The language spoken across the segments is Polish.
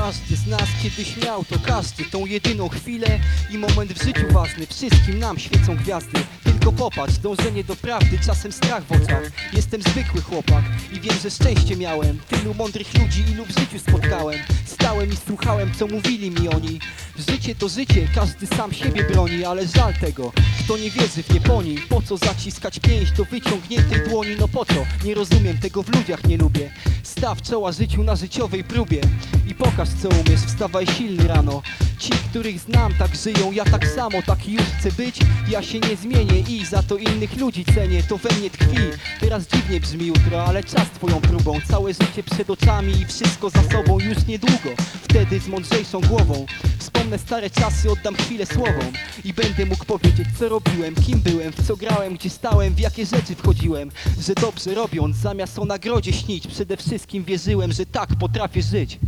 Każdy z nas kiedyś miał to każdy Tą jedyną chwilę i moment w życiu ważny. Wszystkim nam świecą gwiazdy. Tylko popatrz, dążenie do prawdy Czasem strach w oczach. Jestem zwykły chłopak i wiem, że szczęście miałem. Tylu mądrych ludzi, ilu w życiu spotkałem. Stałem i słuchałem, co mówili mi oni. Życie to życie, każdy sam siebie broni Ale żal tego, kto nie wierzy w Japonii Po co zaciskać pięść do wyciągniętej dłoni? No po co, nie rozumiem, tego w ludziach nie lubię Staw czoła życiu na życiowej próbie I pokaż co umiesz, wstawaj silny rano. Ci, których znam, tak żyją, ja tak samo, taki już chcę być. Ja się nie zmienię i za to innych ludzi cenię. To we mnie tkwi, teraz dziwnie brzmi jutro Ale czas twoją próbą, całe życie przed oczami I wszystko za sobą. Już niedługo. Wtedy z mądrzejszą głową Wspomnę stare czasy, oddam chwilę słowom I będę mógł powiedzieć co robiłem, kim byłem W co grałem, gdzie stałem, w jakie rzeczy wchodziłem. Że dobrze robiąc, zamiast o nagrodzie śnić Przede wszystkim wierzyłem, że tak potrafię żyć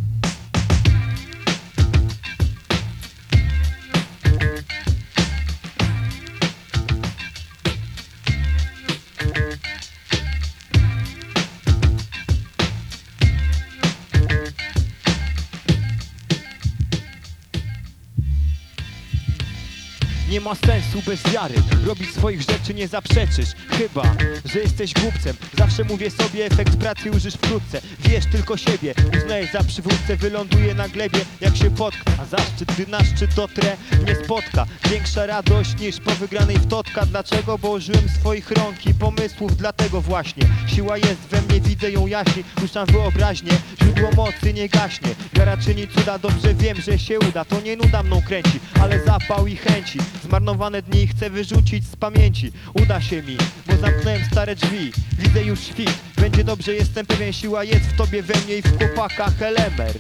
Nie ma sensu bez wiary. Robić swoich rzeczy nie zaprzeczysz. Chyba, że jesteś głupcem. Zawsze mówię sobie, efekt pracy użysz wkrótce. Wiesz tylko siebie, uznajesz za przywódcę Wyląduje na glebie, jak się potknę A zaszczyt, gdy na szczyt dotrę, mnie spotka. Większa radość niż po wygranej w totka. Dlaczego? Bo użyłem swoich rąk i pomysłów. Dlatego właśnie, siła jest we mnie, widzę ją jaśniej Puszczam wyobraźnię, źródło mocy nie gaśnie. Wiara czyni cuda, dobrze wiem, że się uda. To nie nuda mną kręci, ale zapał i chęci Zmarnowane dni chcę wyrzucić z pamięci. Uda się mi, bo zamknąłem stare drzwi. Widzę już świt, będzie dobrze, jestem pewien Siła jest w tobie, we mnie i w chłopakach Elemer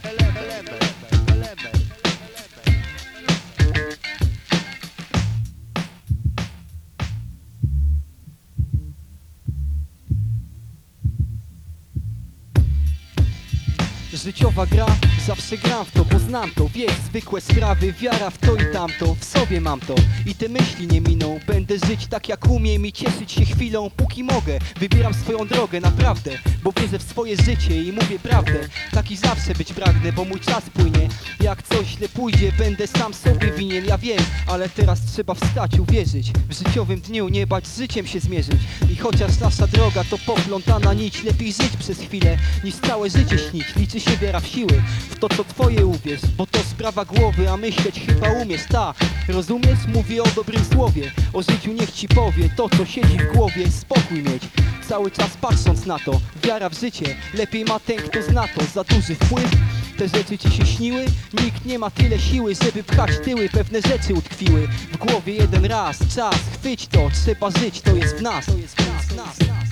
Życiowa gra, zawsze gram w to, bo znam to. Wiesz, zwykłe sprawy, wiara w to i tamto. W sobie mam to. I te myśli nie miną. Będę żyć tak jak umiem i cieszyć się chwilą. Póki mogę, wybieram swoją drogę, naprawdę. Bo wierzę w swoje życie i mówię prawdę. Taki zawsze być pragnę, bo mój czas płynie. Jak coś źle pójdzie, będę sam sobie winien. Ja wiem, ale teraz trzeba wstać, uwierzyć. W życiowym dniu nie bać z życiem się zmierzyć. I chociaż nasza droga to poplątana nić Lepiej żyć przez chwilę, niż całe życie śnić. Liczy się wiara w siły, w to co twoje uwierz Bo to sprawa głowy, a myśleć chyba umiesz, ta Rozumiesz? Mówię o dobrym słowie O życiu niech ci powie to co siedzi w głowie. Spokój mieć, cały czas patrząc na to. Wiara w życie, lepiej ma ten kto zna to. Za duży wpływ te rzeczy ci się śniły? Nikt nie ma tyle siły, żeby pchać tyły. Pewne rzeczy utkwiły w głowie jeden raz. Czas, chwyć to, trzeba żyć, to jest w nas. To jest w nas, nas.